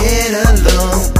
get along.